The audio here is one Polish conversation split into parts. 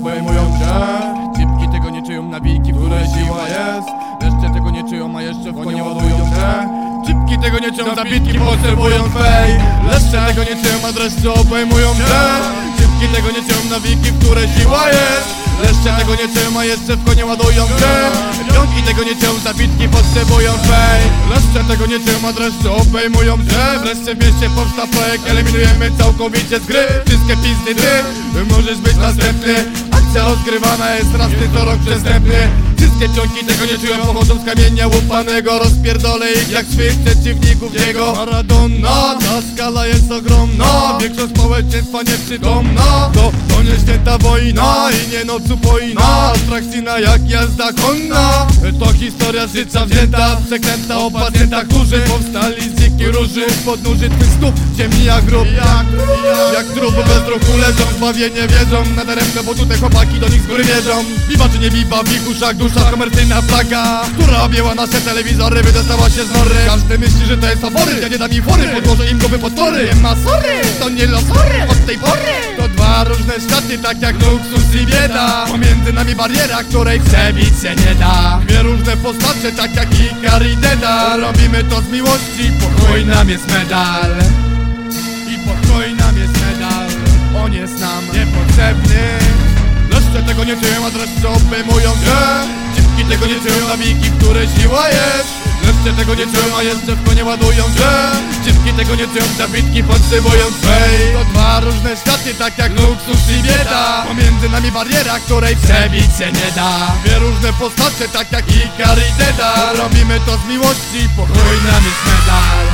obejmują się. Cipki tego nie czują, na nawijki, w której siła jest. Reszcie tego nie czują, a jeszcze w konie ładują się. Cipki tego nie czują, zabitki potrzebują fej. Leszcze tego nie czują, a dreszcze obejmują się. Cipki tego nie czują, na nawiki, w której siła jest. Leszcze tego nie czują, a jeszcze w konie ładują się. Piątki tego nie czują, zabitki potrzebują fej. Leszcze tego nie czują, a dreszcze obejmują się. Wreszcie w mieście powsta projekt, eliminujemy całkowicie z gry Wszystkie pizdy ty, możesz być następny. Akcja rozgrywana jest raz ty co rok przestępny. Wszystkie czonki tego nie czują Pochodzą z kamienia łupanego. Rozpierdolę ich jak swych przeciwników jego Maradona, ta skala jest ogromna Większość społeczeństwa nieprzytomna. To, to nieświęta wojna i nie nocu pojna Atrakcyjna jak jazda konna. To historia życia wzięta Przeklęta o pacjentach którzy Powstali z róży Podnóży twych stóp Ziemni jak grób. Jak, jak trupy bez ruchu leżą Zbawienie wierzą. Nadaremne, tutaj chłopaki do nich z góry wierzą. Biba czy nie biba, w ich uszach dusza komercyjna flaga Która objęła nasze telewizory, wydostała się z nory. Każdy myśli, że to jest obory, ja nie dam im fory Podłożę im głowy potwory Nie ma sorry, to nie losory. Od tej pory tak jak luksus i bieda. Pomiędzy nami bariera, której przebić się nie da. Dwie różne postacie, tak jak Ikar i Deda Robimy to z miłości, pokój nam jest medal. I pokój nam jest medal. On jest nam niepotrzebny. Leszcze tego nie czują, a dreszcze obejmują się. Dziwki tego nie czują, nawiki, które siła jest Leszcze tego nie czują, a jeszcze w konie ładują się Dziwki tego nie czują, zabitki potrzebują swej To dwa różne światy, tak jak luksus i bieda. Pomiędzy nami bariera, której przebić się nie da. Dwie różne postacie, tak jak Ikar i Deda Robimy to z miłości, pokój nam jest medal.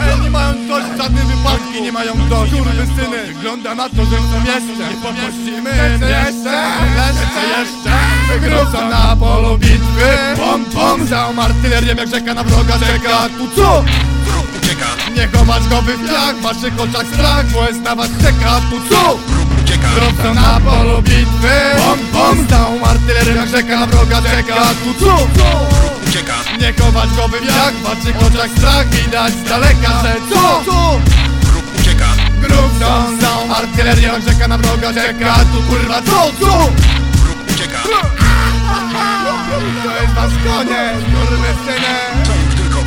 Ej, nie mają dość żadnej wypadki, nie mają dość. Syny. Wygląda na to, że chcą jeszcze. Nie popuścimy jeszcze, jeszcze, jeszcze Wygrócą na polu bitwy Pom, pom, całą artylerię jak rzeka na wroga czeka Tu co? Wróg ucieka, Nie chować go flag, w waszych oczach strach. Bo jest na was czeka, tu co? wróg ucieka, Wrócą na polu bitwy. Pom, pom, całą artylerię jak rzeka na wroga czeka Tu co? wróg ucieka, Nie chować go flag, w waszych oczach strach. Widać z daleka, że co? co? wróg ucieka, Grób są, są Artyleria rzeka na wroga czeka Tu kurwa co, co? wróg ucieka, to jest wasz koniec, kurwy Tylko